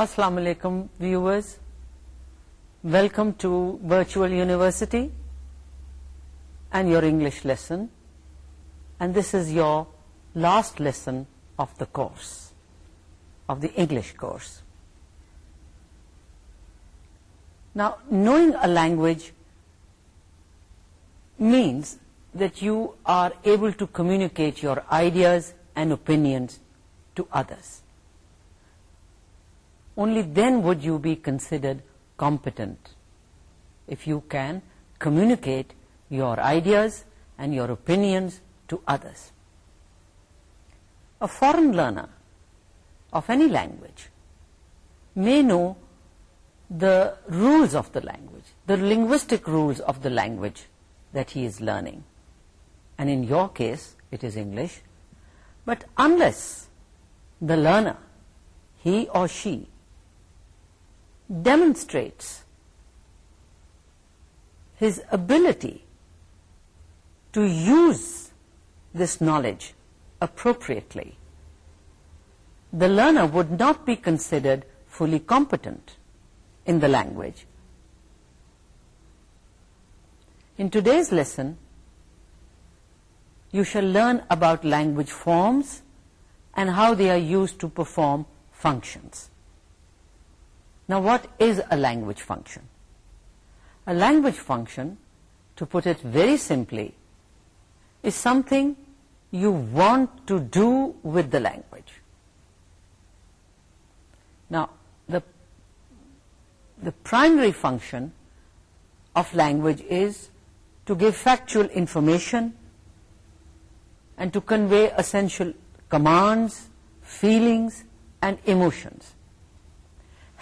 السلام علیکم viewers welcome to virtual university and your English lesson and this is your last lesson of the course of the English course نا knowing a language means that you are able to communicate your ideas and opinions to others only then would you be considered competent if you can communicate your ideas and your opinions to others. A foreign learner of any language may know the rules of the language, the linguistic rules of the language that he is learning. And in your case, it is English. But unless the learner, he or she, demonstrates his ability to use this knowledge appropriately, the learner would not be considered fully competent in the language. In today's lesson, you shall learn about language forms and how they are used to perform functions. Now what is a language function? A language function, to put it very simply, is something you want to do with the language. Now, the, the primary function of language is to give factual information and to convey essential commands, feelings and emotions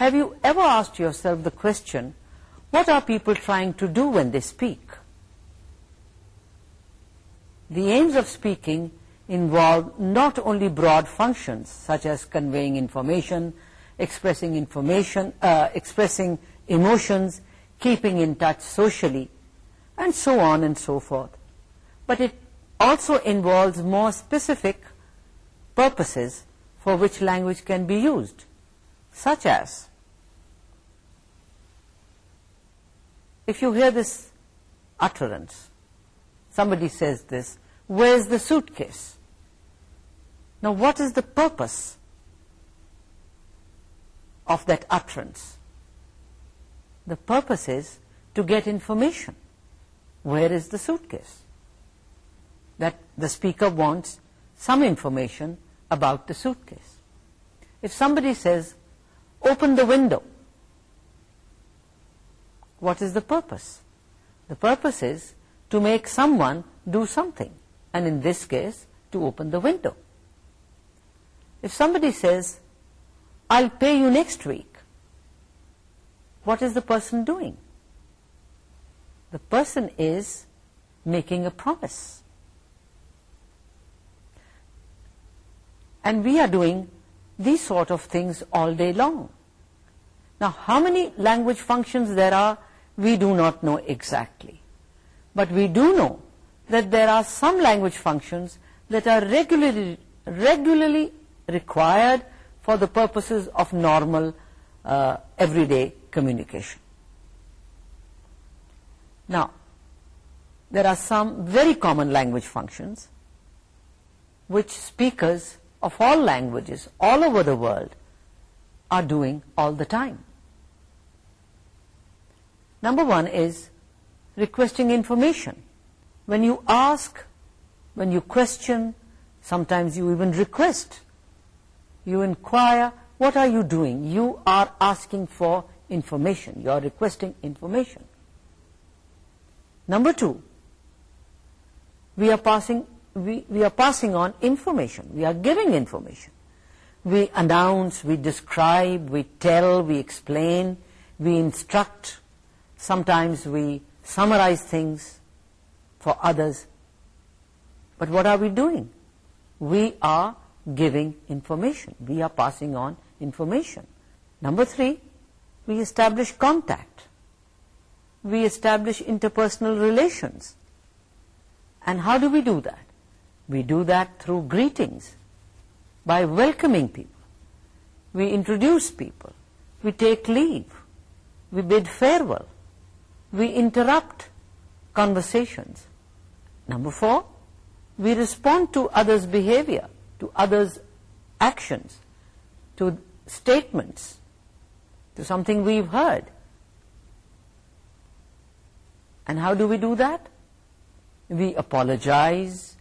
have you ever asked yourself the question, what are people trying to do when they speak? The aims of speaking involve not only broad functions, such as conveying information, expressing information, uh, expressing emotions, keeping in touch socially, and so on and so forth, but it also involves more specific purposes for which language can be used, such as if you hear this utterance, somebody says this, where's the suitcase? Now what is the purpose of that utterance? The purpose is to get information. Where is the suitcase? That the speaker wants some information about the suitcase. If somebody says, open the window, what is the purpose? The purpose is to make someone do something, and in this case, to open the window. If somebody says, I'll pay you next week, what is the person doing? The person is making a promise. And we are doing these sort of things all day long. Now, how many language functions there are we do not know exactly. But we do know that there are some language functions that are regularly, regularly required for the purposes of normal uh, everyday communication. Now, there are some very common language functions which speakers of all languages all over the world are doing all the time. Number one is requesting information. When you ask, when you question, sometimes you even request. You inquire, what are you doing? You are asking for information. You are requesting information. Number two, we are passing we, we are passing on information. We are giving information. We announce, we describe, we tell, we explain, we instruct sometimes we summarize things for others but what are we doing we are giving information we are passing on information number three we establish contact we establish interpersonal relations and how do we do that we do that through greetings by welcoming people we introduce people we take leave we bid farewell we interrupt conversations. Number four, we respond to others' behavior, to others' actions, to statements, to something we've heard. And how do we do that? We apologize,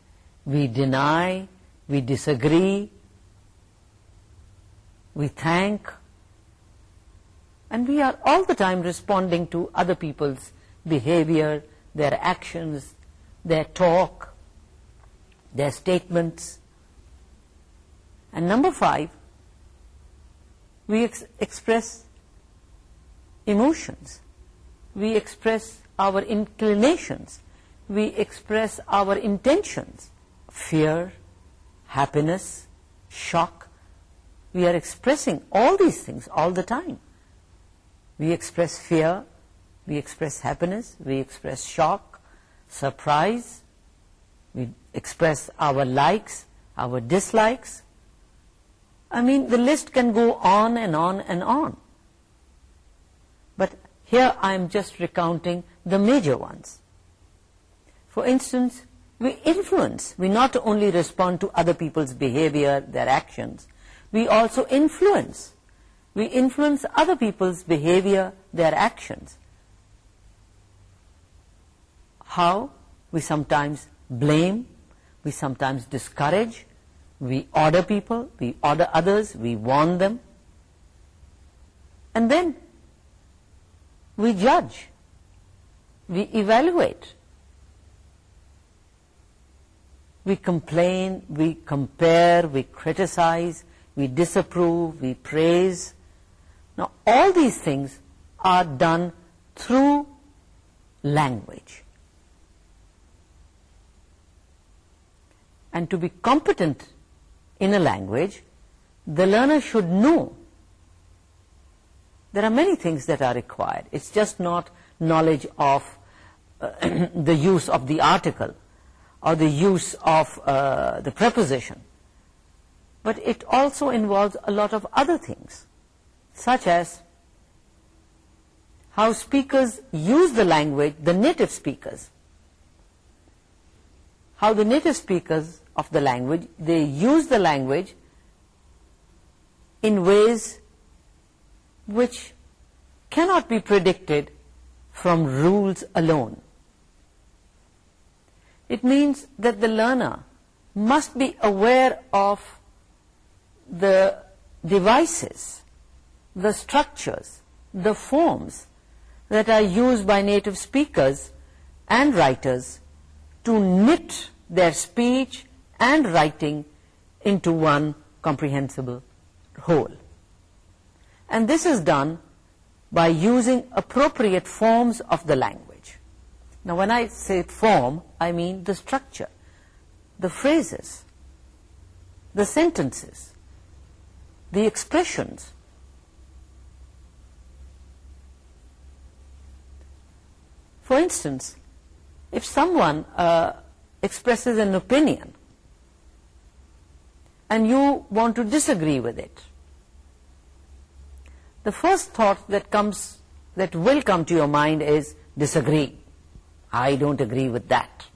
we deny, we disagree, we thank, and we are all the time responding to other people's behavior, their actions, their talk, their statements. And number 5, we express emotions, we express our inclinations, we express our intentions, fear, happiness, shock. We are expressing all these things all the time. We express fear, we express happiness, we express shock, surprise, we express our likes, our dislikes. I mean, the list can go on and on and on. But here I am just recounting the major ones. For instance, we influence. We not only respond to other people's behavior, their actions, we also influence we influence other people's behavior, their actions. How? We sometimes blame, we sometimes discourage, we order people, we order others, we warn them. And then we judge, we evaluate, we complain, we compare, we criticize, we disapprove, we praise, now, all these things are done through language. And to be competent in a language, the learner should know there are many things that are required. It's just not knowledge of uh, the use of the article or the use of uh, the preposition. But it also involves a lot of other things such as how speakers use the language, the native speakers, how the native speakers of the language, they use the language in ways which cannot be predicted from rules alone. It means that the learner must be aware of the devices, the structures, the forms that are used by native speakers and writers to knit their speech and writing into one comprehensible whole. And this is done by using appropriate forms of the language. Now when I say form, I mean the structure, the phrases, the sentences, the expressions, For instance, if someone uh, expresses an opinion and you want to disagree with it, the first thought that will come to your mind is disagree. I don't agree with that.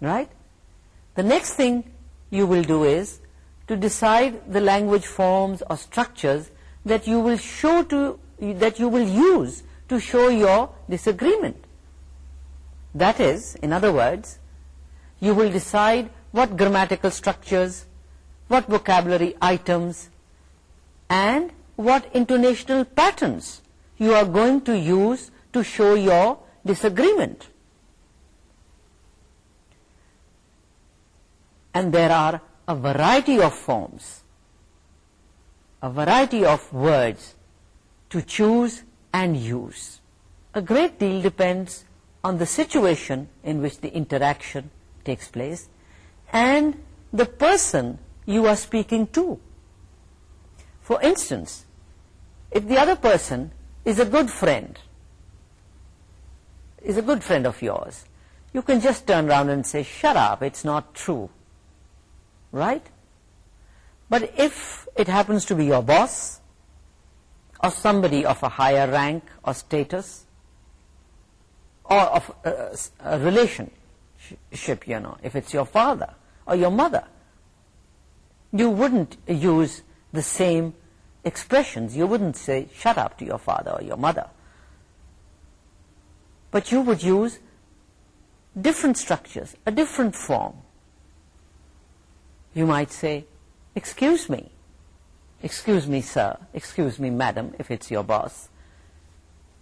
Right? The next thing you will do is to decide the language forms or structures that you will use to show your disagreement. That is, in other words, you will decide what grammatical structures, what vocabulary items, and what intonational patterns you are going to use to show your disagreement. And there are a variety of forms, a variety of words to choose and use. A great deal depends on the situation in which the interaction takes place and the person you are speaking to. For instance, if the other person is a good friend of yours, you can just turn around and say, "Shut up, it's not true," right? But if it happens to be your boss, or somebody of a higher rank or status or of a, a relationship, you know, if it's your father or your mother, you wouldn't use the same expressions. You wouldn't say, shut up to your father or your mother. But you would use different structures, a different form. You might say, excuse me excuse me sir, excuse me madam if it's your boss,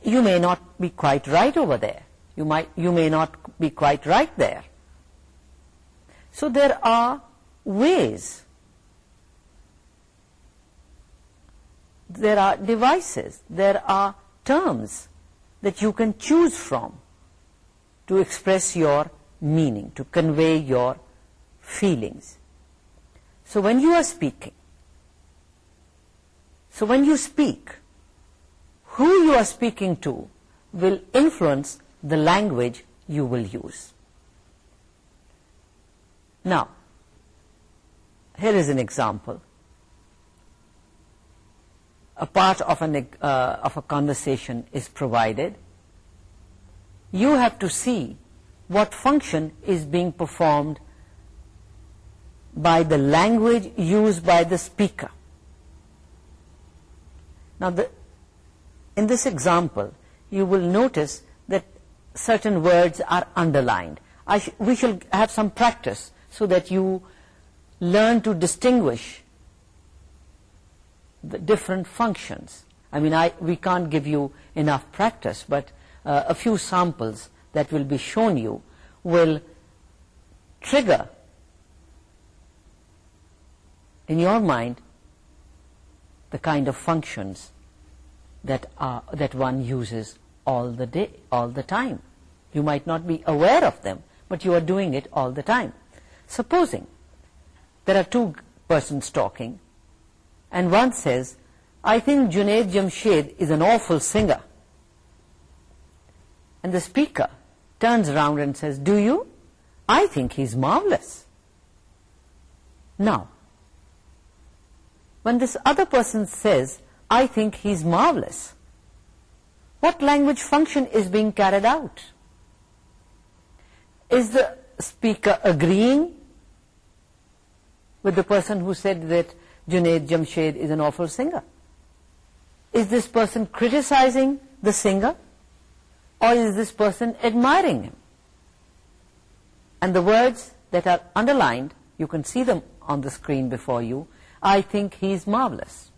you may not be quite right over there. You, might, you may not be quite right there. So there are ways. There are devices. There are terms that you can choose from to express your meaning, to convey your feelings. So when you are speaking, so when you speak, who you are speaking to will influence the language you will use. Now, here is an example. A part of uh, a conversation is provided. You have to see what function is being performed by the language used by the speaker. Now, in this example, you will notice that certain words are underlined. we shall have some practice so that you learn to distinguish the different functions. I mean, we can't give you enough practice, but uh, a few samples that will be shown you will trigger in your mind the kind of functions that that one uses all the day all the time you might not be aware of them but you are doing it all the time supposing there are two persons talking and one says I think Junaid Jamshed is an awful singer and the speaker turns around and says do you I think he's marvelous now when this other person says, I think he's marvelous? What language function is being carried out? Is the speaker agreeing with the person who said that Junaid Jamshed is an awful singer? Is this person criticizing the singer? Or is this person admiring him? And the words that are underlined, you can see them on the screen before you, I think he's marvelous.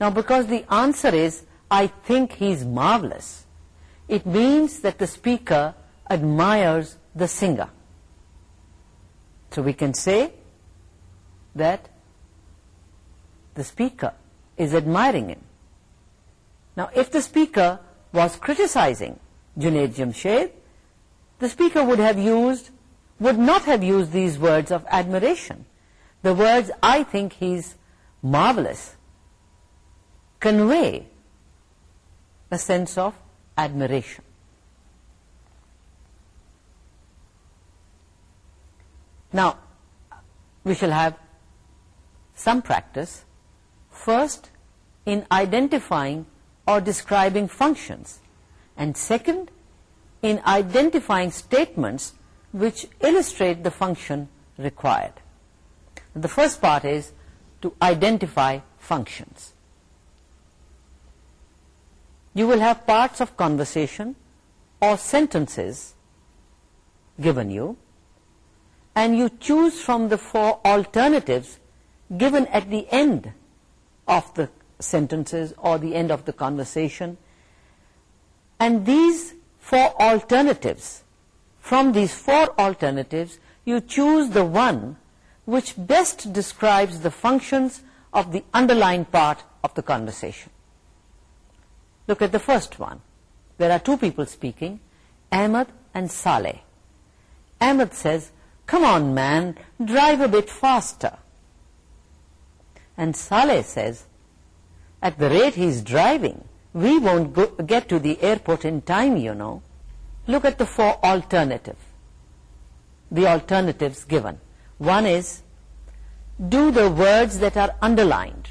Now, because the answer is, I think he's marvelous, it means that the speaker admires the singer. So we can say that the speaker is admiring him. Now, if the speaker was criticizing Junaid Jamshed, the speaker would have used, would not have used these words of admiration the words I think he's marvelous convey a sense of admiration. Now, we shall have some practice first in identifying or describing functions and second in identifying statements which illustrate the function required the first part is to identify functions you will have parts of conversation or sentences given you and you choose from the four alternatives given at the end of the sentences or the end of the conversation and these four alternatives from these four alternatives you choose the one which best describes the functions of the underlying part of the conversation. Look at the first one. There are two people speaking, Ahmed and Saleh. Ahmed says, come on man, drive a bit faster. And Saleh says, at the rate he's driving, we won't get to the airport in time, you know. Look at the four alternatives. The alternatives given. One is, do the words that are underlined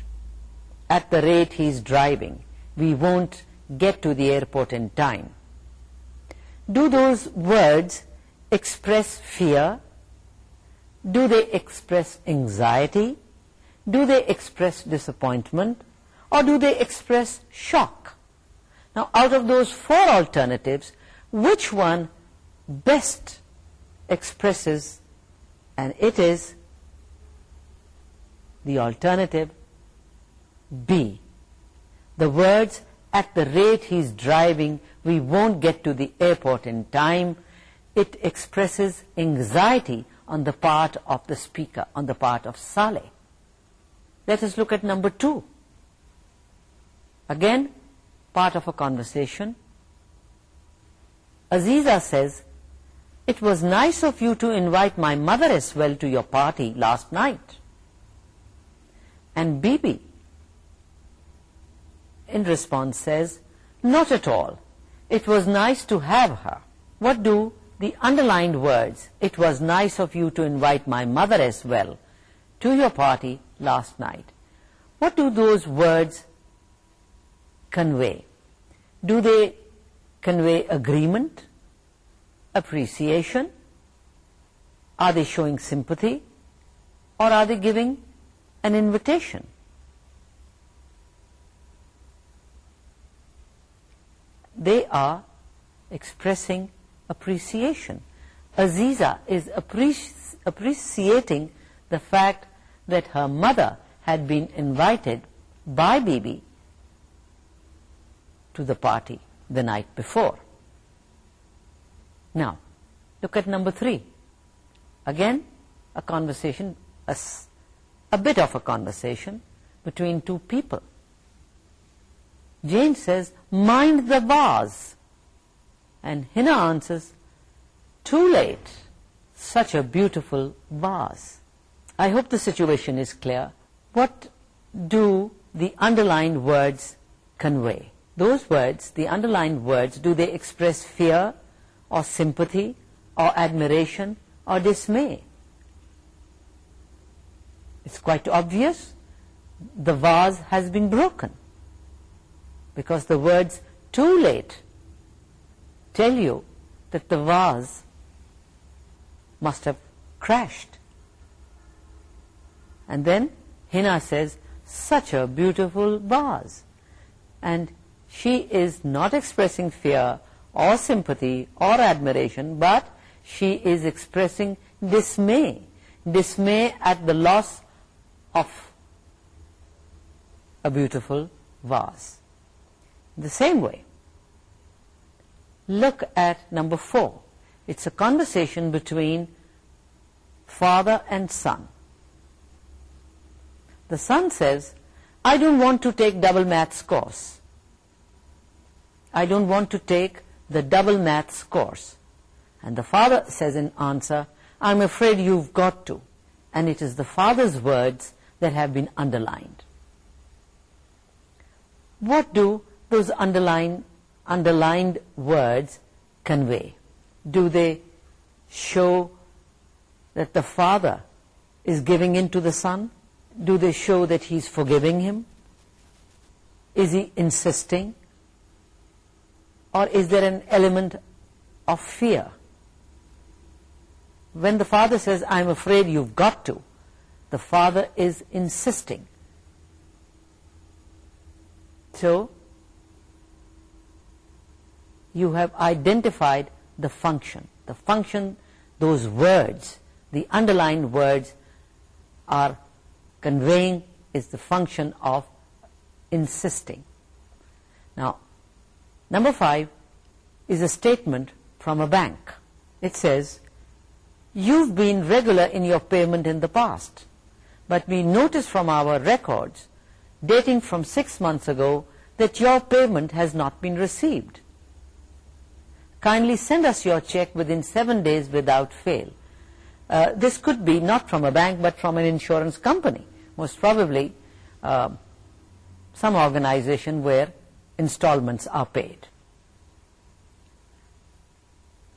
at the rate he's driving. We won't get to the airport in time. Do those words express fear? Do they express anxiety? Do they express disappointment? Or do they express shock? Now, out of those four alternatives, which one best expresses and it is the alternative B. The words, at the rate he's driving, we won't get to the airport in time, it expresses anxiety on the part of the speaker, on the part of Saleh. Let us look at number two. Again, part of a conversation. Aziza says, it was nice of you to invite my mother as well to your party last night. And Bibi, in response, says, not at all. It was nice to have her. What do the underlined words, it was nice of you to invite my mother as well to your party last night, what do those words convey? Do they convey agreement? appreciation? Are they showing sympathy? Or are they giving an invitation? They are expressing appreciation. Aziza is appreciating the fact that her mother had been invited by Bibi to the party the night before. Now, look at number three. Again, a conversation, a, bit of a conversation between two people. Jane says, mind the vase. And Hina answers, too late, such a beautiful vase. I hope the situation is clear. What do the underlined words convey? Those words, the underlined words, do they express fear, or sympathy or admiration or dismay. It's quite obvious the vase has been broken because the words too late tell you that the vase must have crashed. And then Hina says, such a beautiful vase. And she is not expressing fear or sympathy or admiration, but she is expressing dismay, dismay at the loss of a beautiful vase. The same way, look at number four. It's a conversation between father and son. The son says, I don't want to take double maths course. I don't want to take the double maths course. And the father says in answer, I'm afraid you've got to. And it is the father's words that have been underlined. What do those underline, underlined words convey? Do they show that the father is giving in to the son? Do they show that he's forgiving him? Is he insisting? or is there an element of fear? When the father says, I'm afraid you've got to, the father is insisting. So, you have identified the function. The function, those words, the underlined words are conveying is the function of insisting. Now, Number five is a statement from a bank. It says, you've been regular in your payment in the past, but we notice from our records dating from six months ago that your payment has not been received. Kindly send us your check within seven days without fail. Uh, this could be not from a bank but from an insurance company, most probably uh, some organization where installments are paid.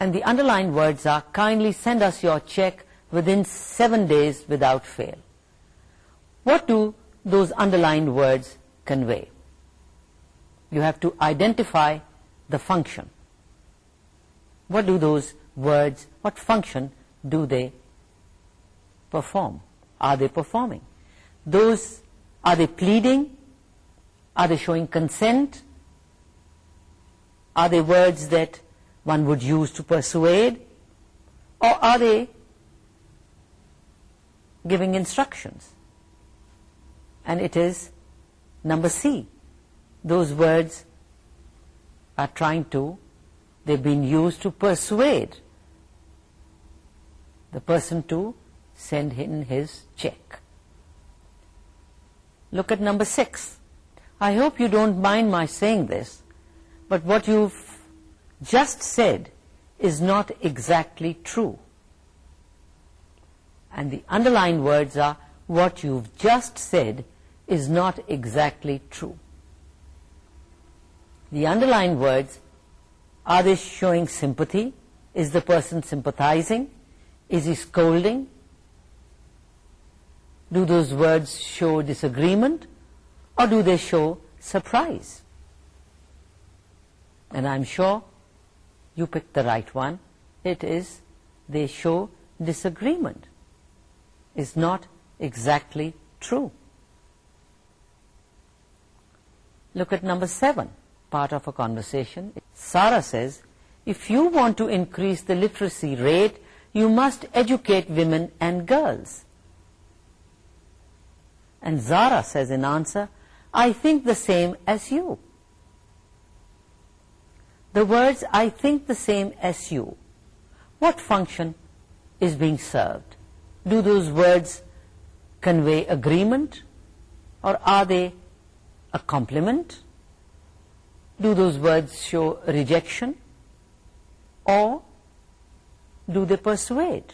And the underlined words are, kindly send us your check within seven days without fail. What do those underlined words convey? You have to identify the function. What do those words, what function do they perform? Are they performing? Those, are they pleading? Are they showing consent? Consent? Are they words that one would use to persuade? Or are they giving instructions? And it is number C. Those words are trying to, they've been used to persuade the person to send in his check. Look at number six. I hope you don't mind my saying this but what you've just said is not exactly true. And the underlined words are, what you've just said is not exactly true. The underlined words, are they showing sympathy? Is the person sympathizing? Is he scolding? Do those words show disagreement? Or do they show surprise? and I'm sure you picked the right one. It is they show disagreement is not exactly true. Look at number seven, part of a conversation. Sarah says, if you want to increase the literacy rate, you must educate women and girls. And Zara says in answer, I think the same as you the words I think the same as you, what function is being served? Do those words convey agreement or are they a compliment? Do those words show rejection or do they persuade?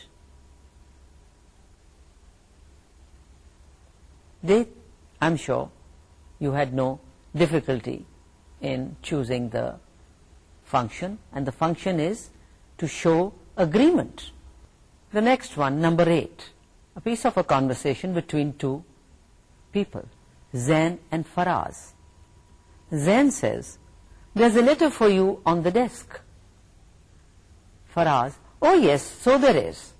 They, I'm sure you had no difficulty in choosing the function and the function is to show agreement. The next one, number eight, a piece of a conversation between two people, Zain and Faraz. Zain says, there's a letter for you on the desk. Faraz, oh yes, so there is.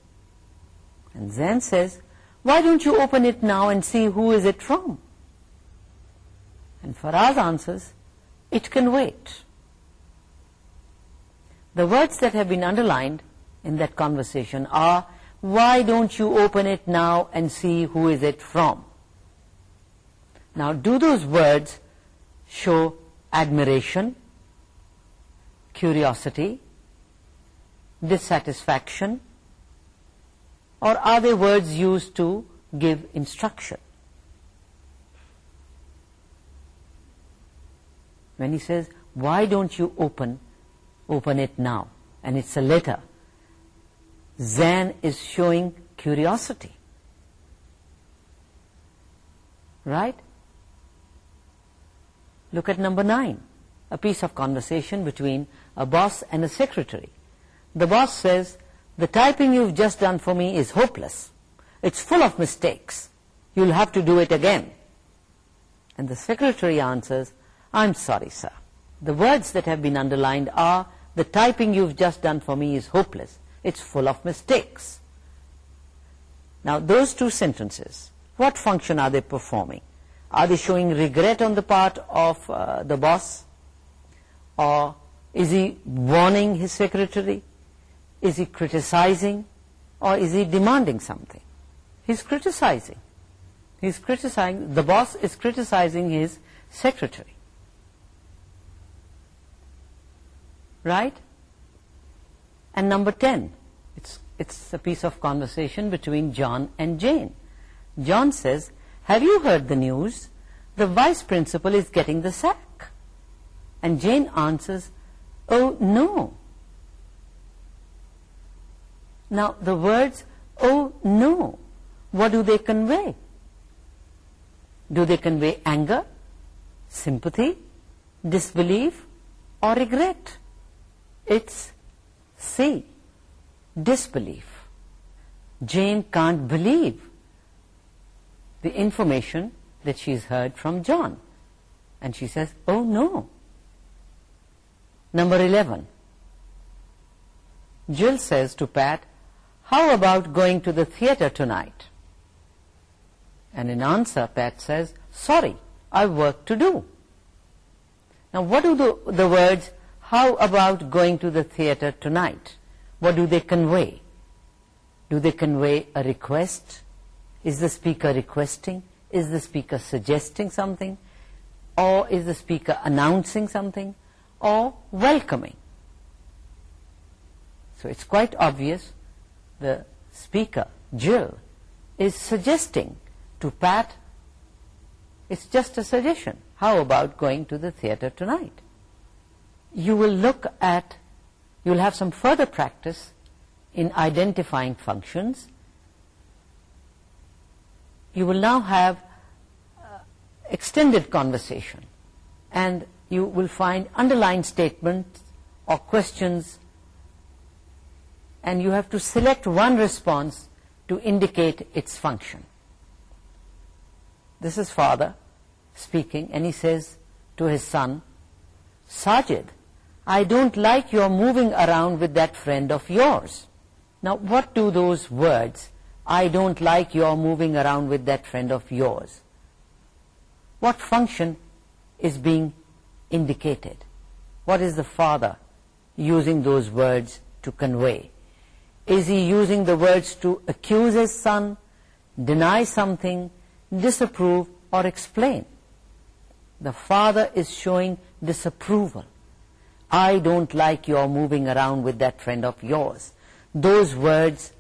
And Zain says, why don't you open it now and see who is it from? And Faraz answers, it can wait the words that have been underlined in that conversation are why don't you open it now and see who is it from now do those words show admiration curiosity dissatisfaction or are they words used to give instruction when he says why don't you open open it now and it's a letter Zan is showing curiosity right look at number nine a piece of conversation between a boss and a secretary the boss says the typing you've just done for me is hopeless it's full of mistakes you'll have to do it again and the secretary answers I'm sorry sir the words that have been underlined are the typing you've just done for me is hopeless. It's full of mistakes. Now, those two sentences, what function are they performing? Are they showing regret on the part of uh, the boss? Or is he warning his secretary? Is he criticizing? Or is he demanding something? He's criticizing. He's criticizing, the boss is criticizing his secretary. right and number 10 it's it's a piece of conversation between john and jane john says have you heard the news the vice principal is getting the sack and jane answers oh no now the words oh no what do they convey do they convey anger sympathy disbelief or regret it's C, disbelief. Jane can't believe the information that she's heard from John. And she says, oh no. Number 11. Jill says to Pat, how about going to the theater tonight? And in answer, Pat says, sorry, I've work to do. Now what do the words how about going to the theater tonight? What do they convey? Do they convey a request? Is the speaker requesting? Is the speaker suggesting something? Or is the speaker announcing something? Or welcoming? So it's quite obvious the speaker, Jill, is suggesting to Pat, it's just a suggestion. How about going to the theater tonight? you will look at you'll have some further practice in identifying functions you will now have uh, extended conversation and you will find underlying statements or questions and you have to select one response to indicate its function this is father speaking and he says to his son Sajid I don't like your moving around with that friend of yours. Now, what do those words, I don't like your moving around with that friend of yours, what function is being indicated? What is the father using those words to convey? Is he using the words to accuse his son, deny something, disapprove or explain? The father is showing disapproval. I don't like your moving around with that friend of yours. Those words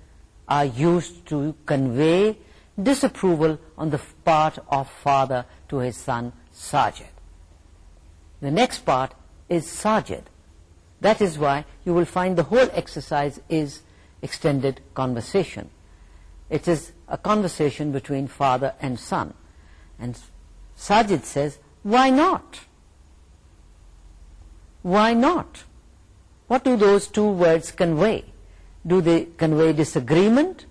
are used to convey disapproval on the part of father to his son, Sajid. The next part is Sajid. That is why you will find the whole exercise is extended conversation. It is a conversation between father and son. And Sajid says, why not? Why not? What do those two words convey? Do they convey disagreement,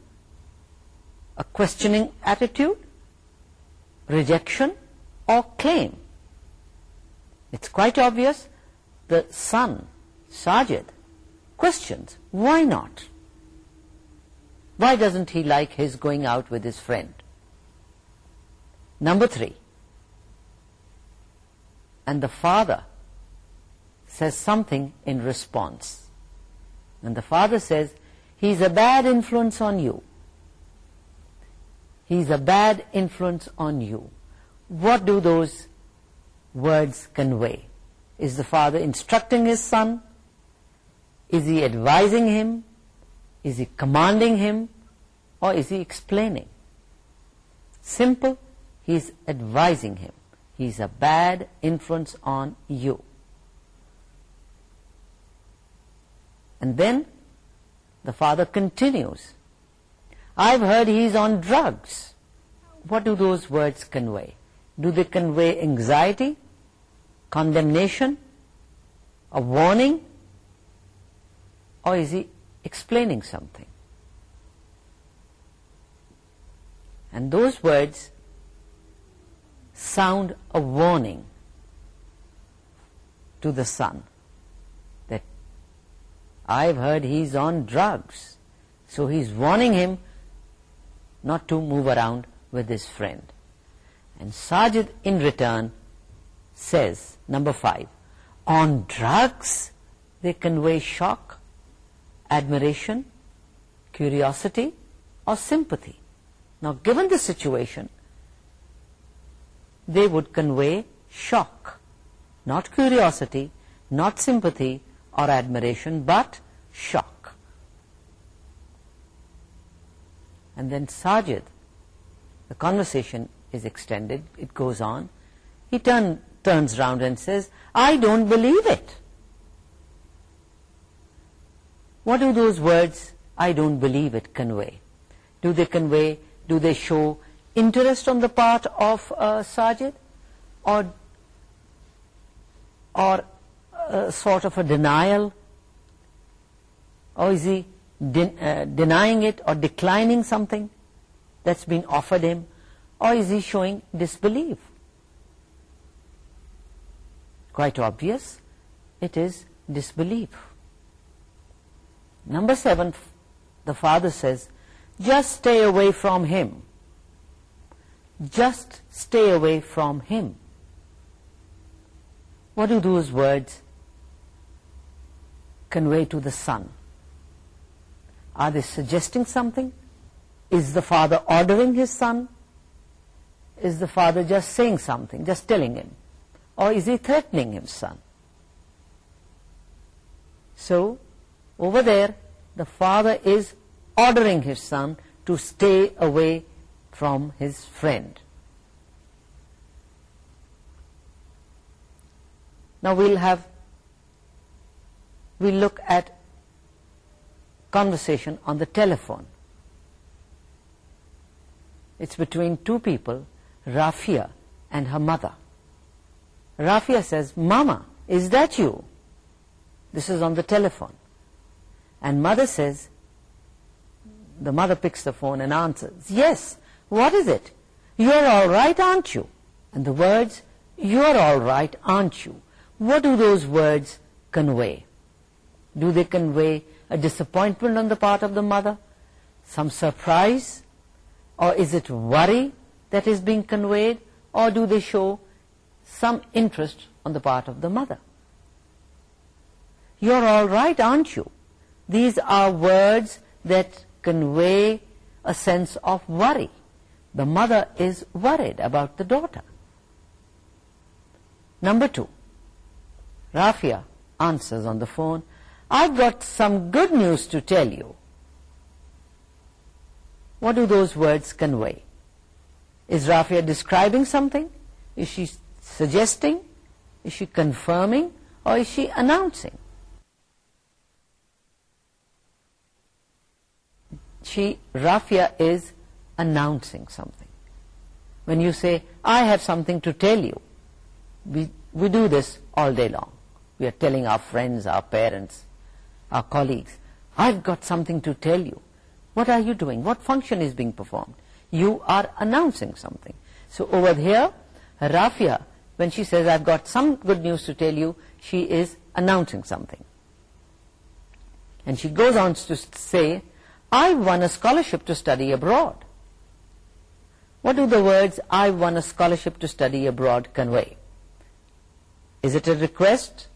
a questioning attitude, rejection or claim? It's quite obvious the son, Sajid, questions, why not? Why doesn't he like his going out with his friend? Number three, and the father says something in response. And the father says, He's a bad influence on you. He's a bad influence on you. What do those words convey? Is the father instructing his son? Is he advising him? Is he commanding him? Or is he explaining? Simple, he's advising him. He's a bad influence on you. And then the father continues, I've heard he's on drugs. What do those words convey? Do they convey anxiety, condemnation, a warning? Or is he explaining something? And those words sound a warning to the son. I've heard he's on drugs. So he's warning him not to move around with his friend. And Sajid in return says, number five, on drugs they convey shock, admiration, curiosity or sympathy. Now given the situation, they would convey shock, not curiosity, not sympathy, or admiration but shock. And then Sajid, the conversation is extended, it goes on, he turn, turns round and says, I don't believe it. What do those words, I don't believe it, convey? Do they convey, do they show interest on the part of uh, Sajid? Or, or uh, sort of a denial or is he uh, denying it or declining something that's been offered him or is he showing disbelief quite obvious it is disbelief number seven the father says just stay away from him just stay away from him what do those words convey to the son? Are they suggesting something? Is the father ordering his son? Is the father just saying something, just telling him? Or is he threatening his son? So, over there, the father is ordering his son to stay away from his friend. Now we'll have we look at conversation on the telephone. It's between two people, Rafia and her mother. Rafia says, Mama, is that you? This is on the telephone. And mother says, the mother picks the phone and answers, Yes, what is it? You're all right, aren't you? And the words, you're all right, aren't you? What do those words convey? Do they convey a disappointment on the part of the mother? Some surprise? Or is it worry that is being conveyed? Or do they show some interest on the part of the mother? You're all right, aren't you? These are words that convey a sense of worry. The mother is worried about the daughter. Number two, Rafia answers on the phone, I've got some good news to tell you. What do those words convey? Is Rafia describing something? Is she suggesting? Is she confirming? Or is she announcing? She, Rafia is announcing something. When you say, I have something to tell you, we, we do this all day long. We are telling our friends, our parents, our colleagues, I've got something to tell you. What are you doing? What function is being performed? You are announcing something. So over here, Rafia, when she says, I've got some good news to tell you, she is announcing something. And she goes on to say, I have won a scholarship to study abroad. What do the words, I have won a scholarship to study abroad, convey? Is it a request?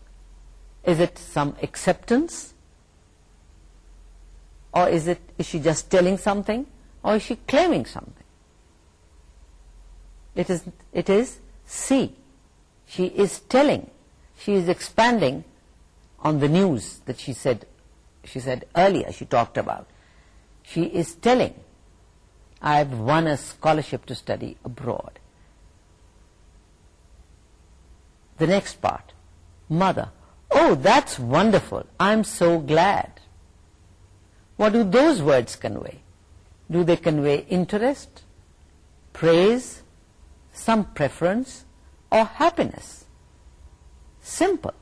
Is it some acceptance? or is it is she just telling something or is she claiming something it is it is c she is telling she is expanding on the news that she said she said earlier she talked about she is telling i have won a scholarship to study abroad the next part mother oh that's wonderful i'm so glad what do those words convey? Do they convey interest, praise, some preference or happiness? Simple.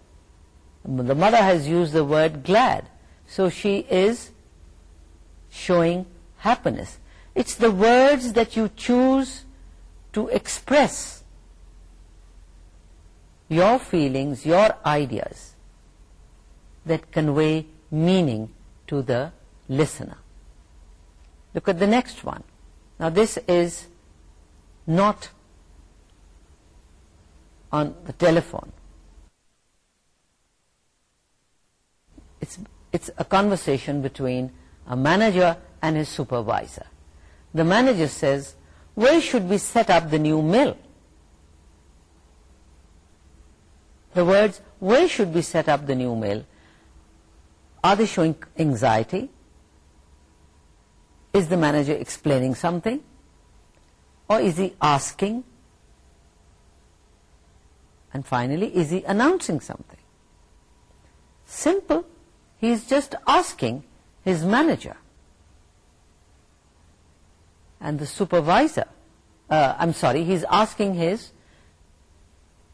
The mother has used the word glad. So she is showing happiness. It's the words that you choose to express your feelings, your ideas that convey meaning to the listener. Look at the next one. Now this is not on the telephone. It's, it's a conversation between a manager and his supervisor. The manager says, where should we set up the new mill? The words, where should we set up the new mill? Are they showing anxiety? Anxiety? Is the manager explaining something? Or is he asking? And finally, is he announcing something? Simple. He is just asking his manager. And the supervisor, uh, he's asking his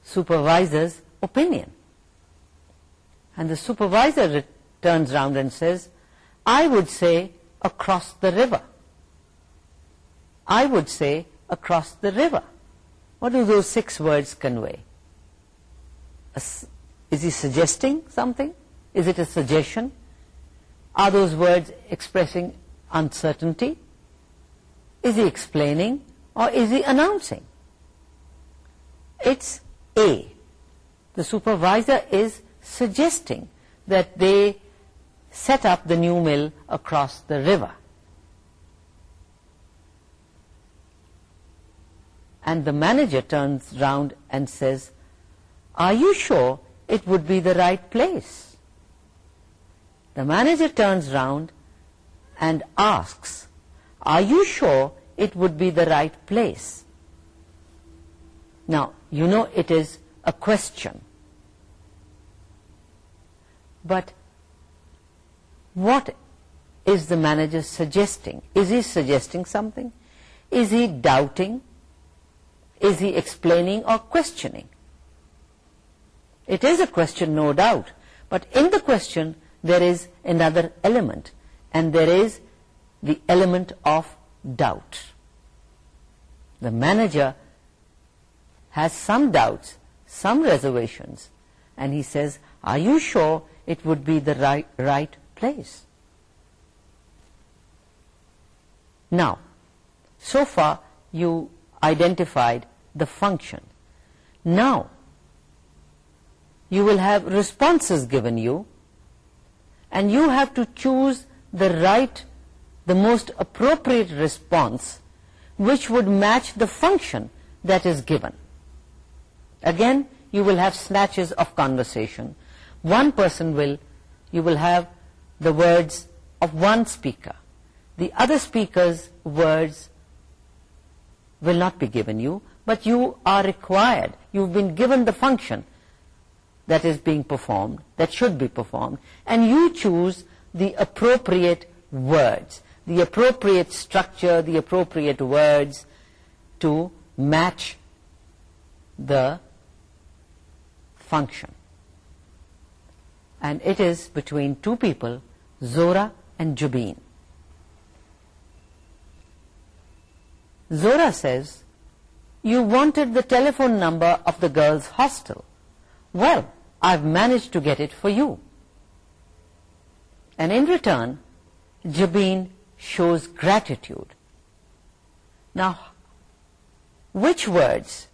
supervisor's opinion. And the supervisor turns around and says, I would say across the river. I would say across the river. What do those six words convey? Is he suggesting something? Is it a suggestion? Are those words expressing uncertainty? Is he explaining or is he announcing? It's A. The supervisor is suggesting that they set up the new mill across the river. And the manager turns round and says, Are you sure it would be the right place? The manager turns round and asks, Are you sure it would be the right place? Now, you know it is a question. But what is the manager suggesting? Is he suggesting something? Is he doubting? Is he explaining or questioning? It is a question, no doubt, but in the question there is another element, and there is the element of doubt. The manager has some doubts, some reservations, and he says, are you sure it would be the right place. Now, so far you identified the function. Now, you will have responses given you and you have to choose the right, the most appropriate response which would match the function that is given. Again, you will have snatches of conversation. One person will, you will have the words of one speaker. The other speaker's words will not be given you, but you are required, you've been given the function that is being performed, that should be performed, and you choose the appropriate words, the appropriate structure, the appropriate words to match the function. And it is between two people Zora and Jubin. Zora says, "You wanted the telephone number of the girls' hostel. Well, I've managed to get it for you." And in return, Jubin shows gratitude. Now, which words,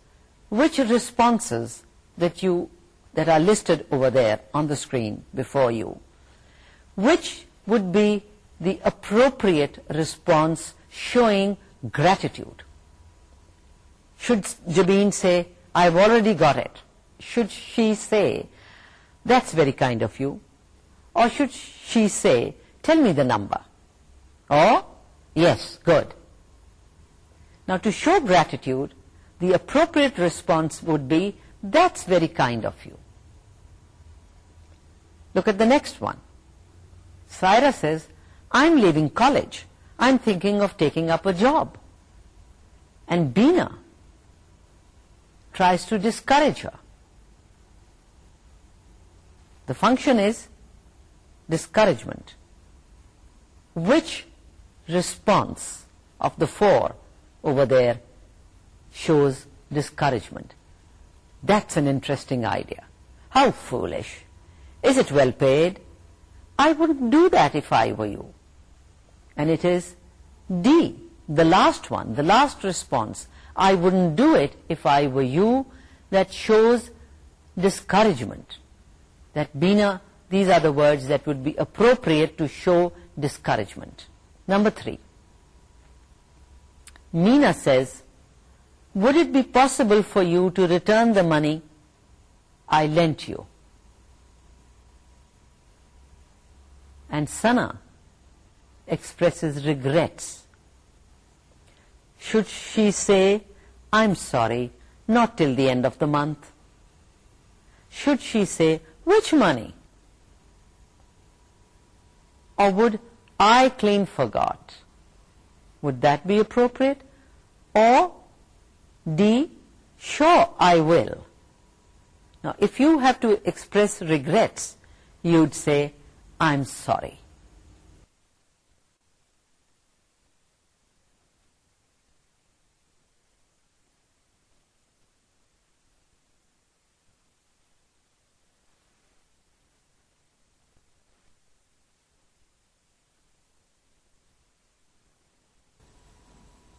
which responses that are listed over there on the screen before you which would be the appropriate response showing gratitude? Should Jabeen say, I've already got it? Should she say, that's very kind of you? Or should she say, tell me the number? Or, yes, good. Now to show gratitude, the appropriate response would be, that's very kind of you. Look at the next one. Saira says, I'm leaving college. I'm thinking of taking up a job. And Bina tries to discourage her. The function is discouragement. Which response of the four over there shows discouragement? That's an interesting idea. How foolish. Is it well paid? I wouldn't do that if I were you. And it is D, the last one, the last response, I wouldn't do it if I were you, that shows discouragement. That Bina, these are the words that would be appropriate to show discouragement. Number three. Nina says, would it be possible for you to return the money I lent you? and Sana expresses regrets. Should she say, I'm sorry, not till the end of the month? Should she say, which money? Or would I clean forgot? Would that be appropriate? Or D, sure I will. Now, if you have to express regrets, you'd say, I'm sorry.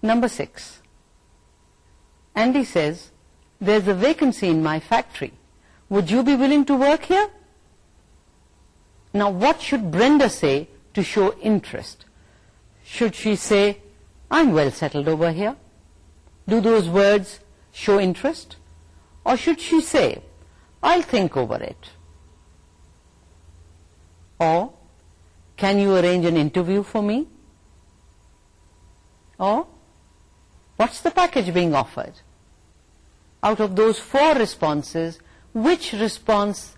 Number 6. Andy says, there's a vacancy in my factory. Would you be willing to work here? Now, what should Brenda say to show interest? Should she say, I'm well settled over here? Do those words show interest? Or should she say, I'll think over it? Or, can you arrange an interview for me? Or, what's the package being offered? Out of those four responses, which response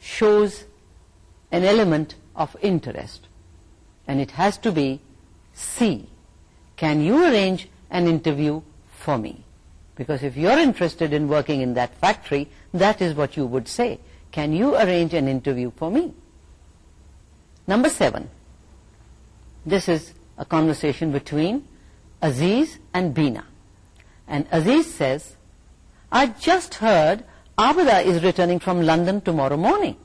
shows interest? an element of interest and it has to be C. Can you arrange an interview for me? Because if you're interested in working in that factory, that is what you would say. Can you arrange an interview for me? Number seven. This is a conversation between Aziz and Bina. And Aziz says, I just heard Abida is returning from London tomorrow morning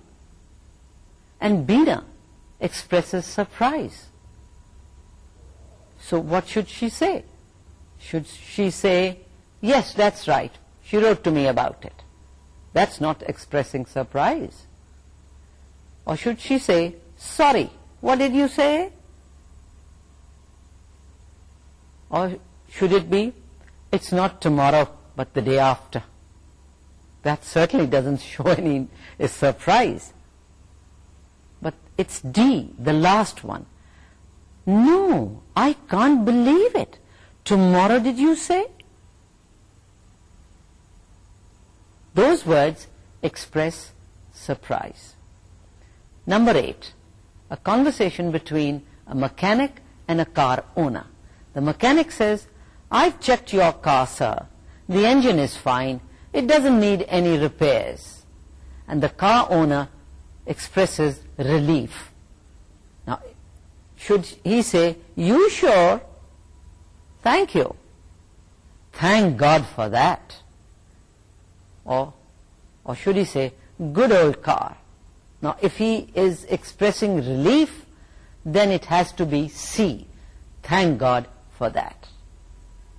and Bina expresses surprise. So what should she say? Should she say, yes, that's right, she wrote to me about it. That's not expressing surprise. Or should she say, sorry, what did you say? Or should it be, it's not tomorrow, but the day after. That certainly doesn't show any surprise it's D, the last one. No, I can't believe it. Tomorrow, did you say? Those words express surprise. Number eight, a conversation between a mechanic and a car owner. The mechanic says, I've checked your car, sir. The engine is fine. It doesn't need any repairs. And the car owner expresses relief. Now, should he say, you sure? Thank you. Thank God for that. Or, or should he say, good old car? Now, if he is expressing relief, then it has to be C. Thank God for that.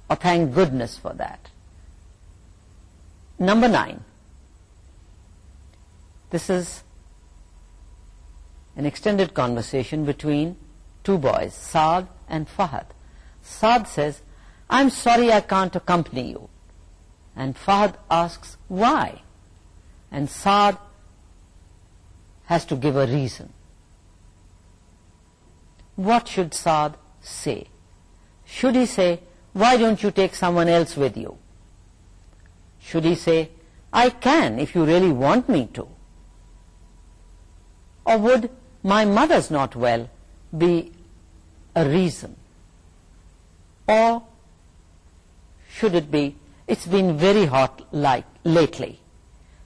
Or thank goodness for that. Number nine. This is an extended conversation between two boys, Saad and Fahad. Saad says, I'm sorry I can't accompany you. And Fahad asks, why? And Saad has to give a reason. What should Saad say? Should he say, why don't you take someone else with you? Should he say, I can if you really want me to? Or would my mother's not well be a reason? Or should it be, it's been very hot like lately.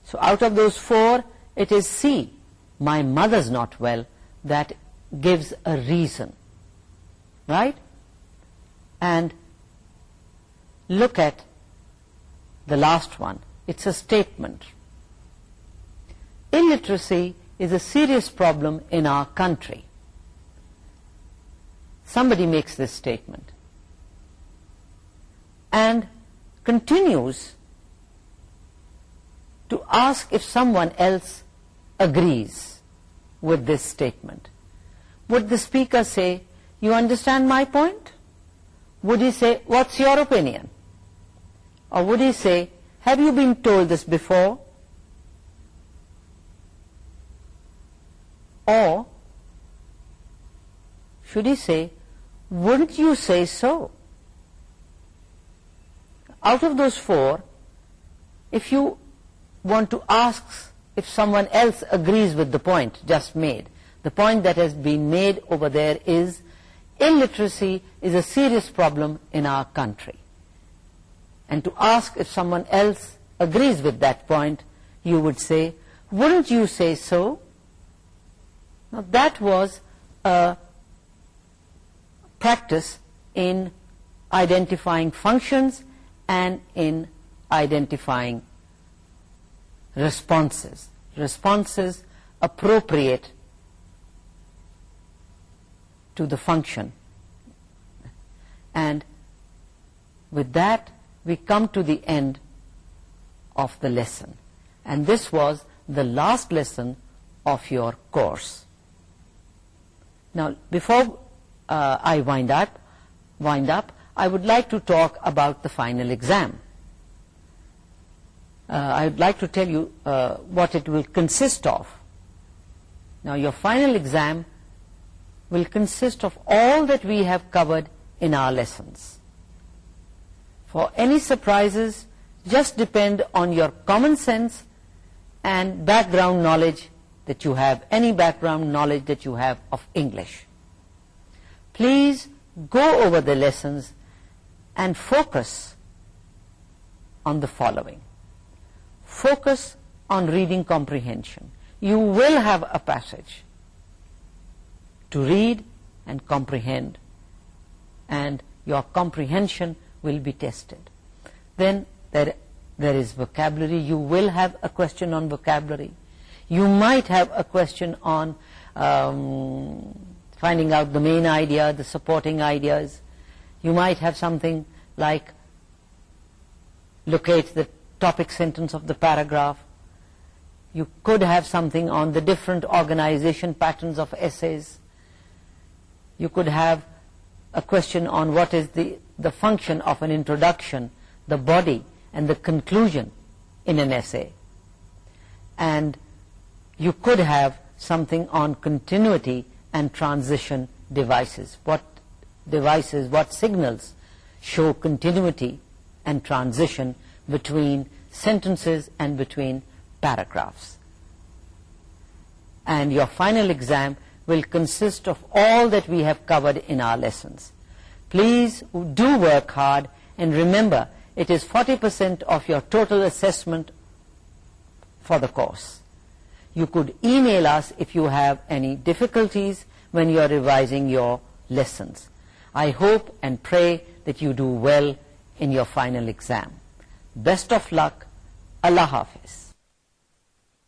So out of those four, it is C, my mother's not well, that gives a reason. Right? And look at the last one. It's a statement. Illiteracy is a serious problem in our country. Somebody makes this statement and continues to ask if someone else agrees with this statement. Would the speaker say, you understand my point? Would he say, what's your opinion? Or would he say, have you been told this before? or should he say wouldn't you say so out of those four if you want to ask if someone else agrees with the point just made the point that has been made over there is illiteracy is a serious problem in our country and to ask if someone else agrees with that point you would say wouldn't you say so now that was a practice in identifying functions and in identifying responses. Responses appropriate to the function. And with that we come to the end of the lesson. And this was the last lesson of your course. Now, before uh, I wind up, I would like to talk about the final exam. Uh, I would like to tell you uh, what it will consist of. Now, your final exam will consist of all that we have covered in our lessons. For any surprises, just depend on your common sense and background knowledge that you have any background knowledge that you have of English. Please go over the lessons and focus on the following. Focus on reading comprehension. You will have a passage to read and comprehend and your comprehension will be tested. Then there, there is vocabulary. You will have a question on vocabulary you might have a question on um, finding out the main idea, the supporting ideas. You might have something like locate the topic sentence of the paragraph. You could have something on the different organization patterns of essays. You could have a question on what is the, the function of an introduction, the body, and the conclusion in an essay. And you could have something on continuity and transition devices. What devices, what signals show continuity and transition between sentences and between paragraphs. And your final exam will consist of all that we have covered in our lessons. Please do work hard and remember it is 40% of your total assessment for the course you could email us if you have any difficulties when you are revising your lessons. I hope and pray that you do well in your final exam. Best of luck. Allah Hafiz.